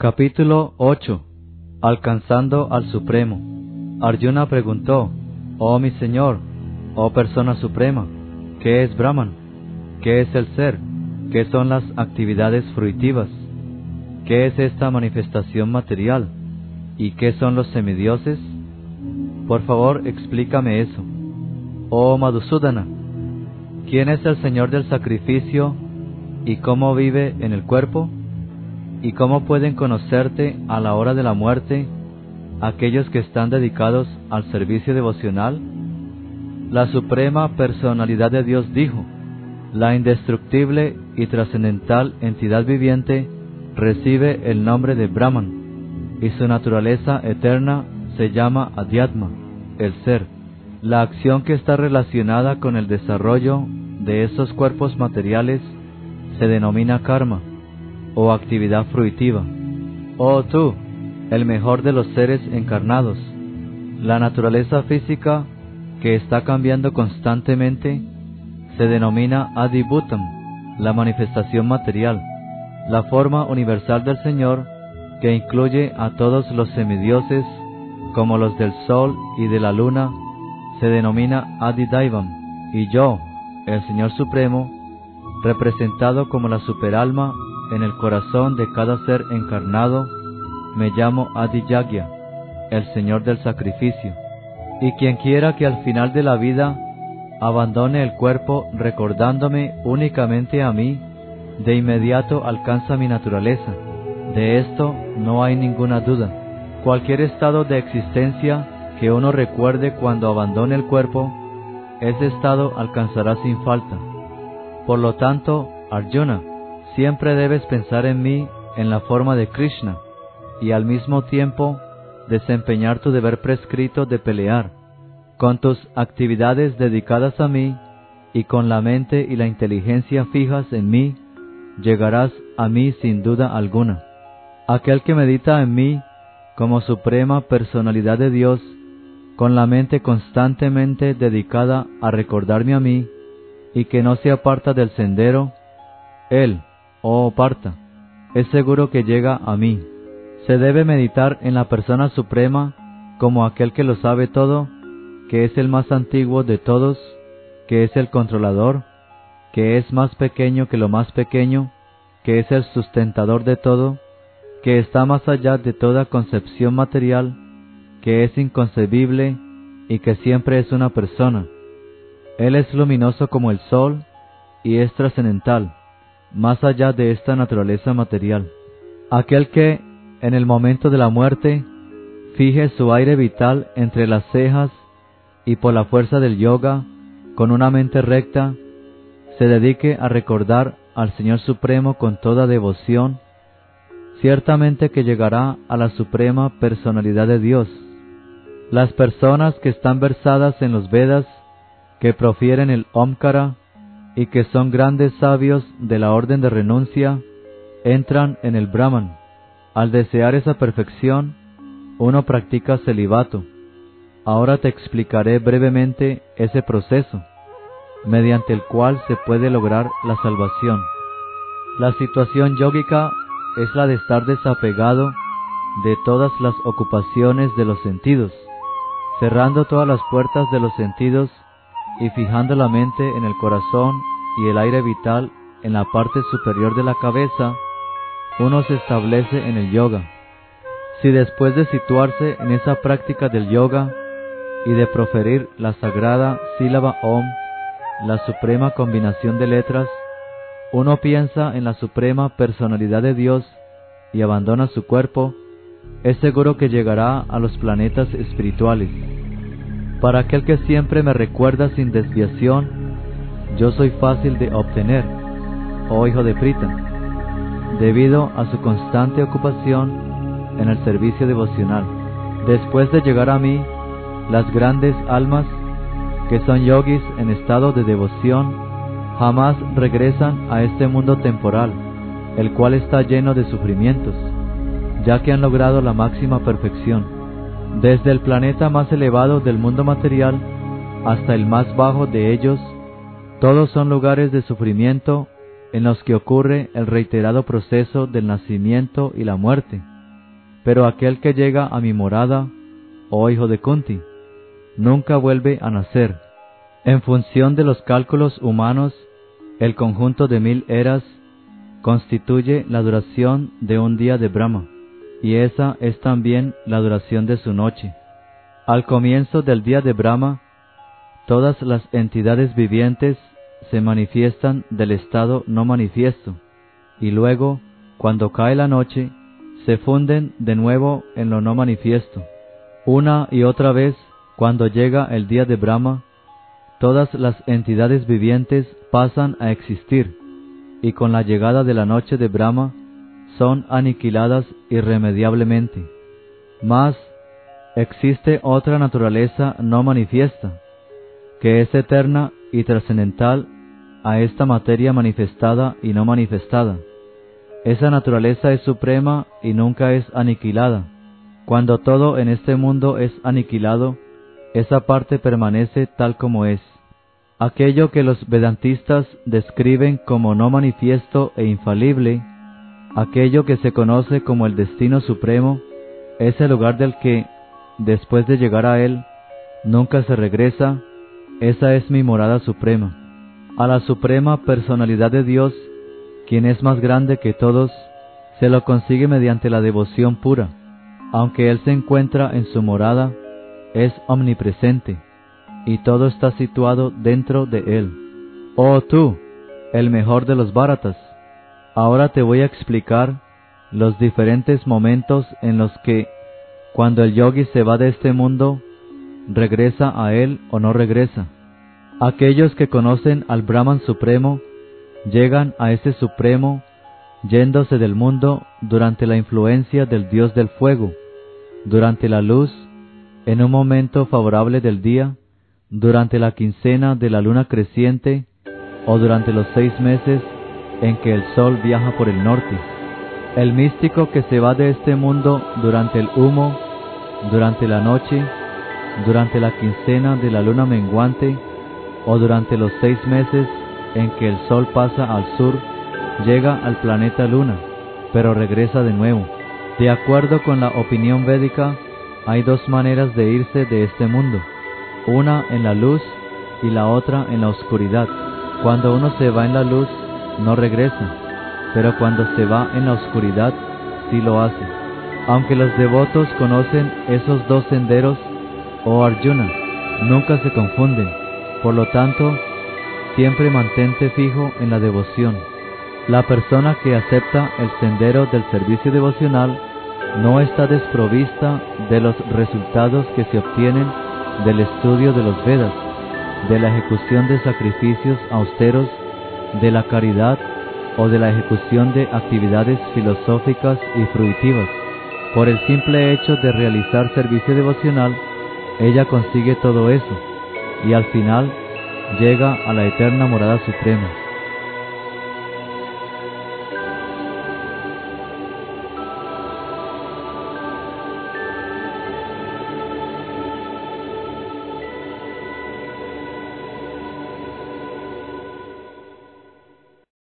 Capítulo 8 Alcanzando al Supremo Arjuna preguntó, Oh mi Señor, oh persona suprema, ¿qué es Brahman? ¿Qué es el ser? ¿Qué son las actividades fruitivas? ¿Qué es esta manifestación material? ¿Y qué son los semidioses? Por favor, explícame eso. Oh Madhusudana, ¿quién es el Señor del sacrificio y cómo vive en el cuerpo? ¿Y cómo pueden conocerte a la hora de la muerte aquellos que están dedicados al servicio devocional? La Suprema Personalidad de Dios dijo, la indestructible y trascendental entidad viviente recibe el nombre de Brahman y su naturaleza eterna se llama Adhyatma, el ser, la acción que está relacionada con el desarrollo de esos cuerpos materiales se denomina karma o actividad fruitiva. Oh tú, el mejor de los seres encarnados, la naturaleza física que está cambiando constantemente se denomina Adibhutam, la manifestación material, la forma universal del Señor que incluye a todos los semidioses como los del sol y de la luna, se denomina Adidaivam, y yo, el Señor Supremo, representado como la superalma en el corazón de cada ser encarnado, me llamo Adiyagya, el Señor del sacrificio. Y quien quiera que al final de la vida abandone el cuerpo recordándome únicamente a mí, de inmediato alcanza mi naturaleza. De esto no hay ninguna duda. Cualquier estado de existencia que uno recuerde cuando abandone el cuerpo, ese estado alcanzará sin falta. Por lo tanto, Arjuna, Siempre debes pensar en mí en la forma de Krishna y al mismo tiempo desempeñar tu deber prescrito de pelear. Con tus actividades dedicadas a mí y con la mente y la inteligencia fijas en mí, llegarás a mí sin duda alguna. Aquel que medita en mí como suprema personalidad de Dios, con la mente constantemente dedicada a recordarme a mí y que no se aparta del sendero, él, oh Parta, es seguro que llega a mí. Se debe meditar en la persona suprema como aquel que lo sabe todo, que es el más antiguo de todos, que es el controlador, que es más pequeño que lo más pequeño, que es el sustentador de todo, que está más allá de toda concepción material, que es inconcebible y que siempre es una persona. Él es luminoso como el sol y es trascendental más allá de esta naturaleza material. Aquel que, en el momento de la muerte, fije su aire vital entre las cejas y por la fuerza del yoga, con una mente recta, se dedique a recordar al Señor Supremo con toda devoción, ciertamente que llegará a la suprema personalidad de Dios. Las personas que están versadas en los Vedas, que profieren el Omkara, y que son grandes sabios de la orden de renuncia, entran en el Brahman. Al desear esa perfección, uno practica celibato. Ahora te explicaré brevemente ese proceso, mediante el cual se puede lograr la salvación. La situación yógica es la de estar desapegado de todas las ocupaciones de los sentidos, cerrando todas las puertas de los sentidos y fijando la mente en el corazón y el aire vital en la parte superior de la cabeza, uno se establece en el yoga. Si después de situarse en esa práctica del yoga y de proferir la sagrada sílaba Om, la suprema combinación de letras, uno piensa en la suprema personalidad de Dios y abandona su cuerpo, es seguro que llegará a los planetas espirituales. Para aquel que siempre me recuerda sin desviación, yo soy fácil de obtener, oh hijo de Prita, debido a su constante ocupación en el servicio devocional. Después de llegar a mí, las grandes almas, que son yogis en estado de devoción, jamás regresan a este mundo temporal, el cual está lleno de sufrimientos, ya que han logrado la máxima perfección desde el planeta más elevado del mundo material hasta el más bajo de ellos, todos son lugares de sufrimiento en los que ocurre el reiterado proceso del nacimiento y la muerte. Pero aquel que llega a mi morada, oh hijo de Kunti, nunca vuelve a nacer. En función de los cálculos humanos, el conjunto de mil eras constituye la duración de un día de Brahma, y esa es también la duración de su noche. Al comienzo del día de Brahma, todas las entidades vivientes se manifiestan del estado no manifiesto, y luego, cuando cae la noche, se funden de nuevo en lo no manifiesto. Una y otra vez, cuando llega el día de Brahma, todas las entidades vivientes pasan a existir, y con la llegada de la noche de Brahma son aniquiladas irremediablemente. Mas existe otra naturaleza no manifiesta, que es eterna y trascendental a esta materia manifestada y no manifestada. Esa naturaleza es suprema y nunca es aniquilada. Cuando todo en este mundo es aniquilado, esa parte permanece tal como es. Aquello que los vedantistas describen como no manifiesto e infalible, aquello que se conoce como el destino supremo, es el lugar del que, después de llegar a él, nunca se regresa, esa es mi morada suprema. A la suprema personalidad de Dios, quien es más grande que todos, se lo consigue mediante la devoción pura. Aunque Él se encuentra en su morada, es omnipresente y todo está situado dentro de él. Oh tú, el mejor de los báratas, ahora te voy a explicar los diferentes momentos en los que, cuando el yogi se va de este mundo, regresa a él o no regresa. Aquellos que conocen al Brahman Supremo llegan a ese Supremo yéndose del mundo durante la influencia del Dios del Fuego, durante la luz, en un momento favorable del día, durante la quincena de la luna creciente o durante los seis meses en que el sol viaja por el norte. El místico que se va de este mundo durante el humo, durante la noche, durante la quincena de la luna menguante o durante los seis meses en que el sol pasa al sur, llega al planeta luna, pero regresa de nuevo. De acuerdo con la opinión védica, hay dos maneras de irse de este mundo una en la luz y la otra en la oscuridad. Cuando uno se va en la luz, no regresa, pero cuando se va en la oscuridad, sí lo hace. Aunque los devotos conocen esos dos senderos, oh Arjuna, nunca se confunden. Por lo tanto, siempre mantente fijo en la devoción. La persona que acepta el sendero del servicio devocional no está desprovista de los resultados que se obtienen del estudio de los Vedas, de la ejecución de sacrificios austeros, de la caridad o de la ejecución de actividades filosóficas y fruitivas. Por el simple hecho de realizar servicio devocional, ella consigue todo eso y al final llega a la eterna morada suprema.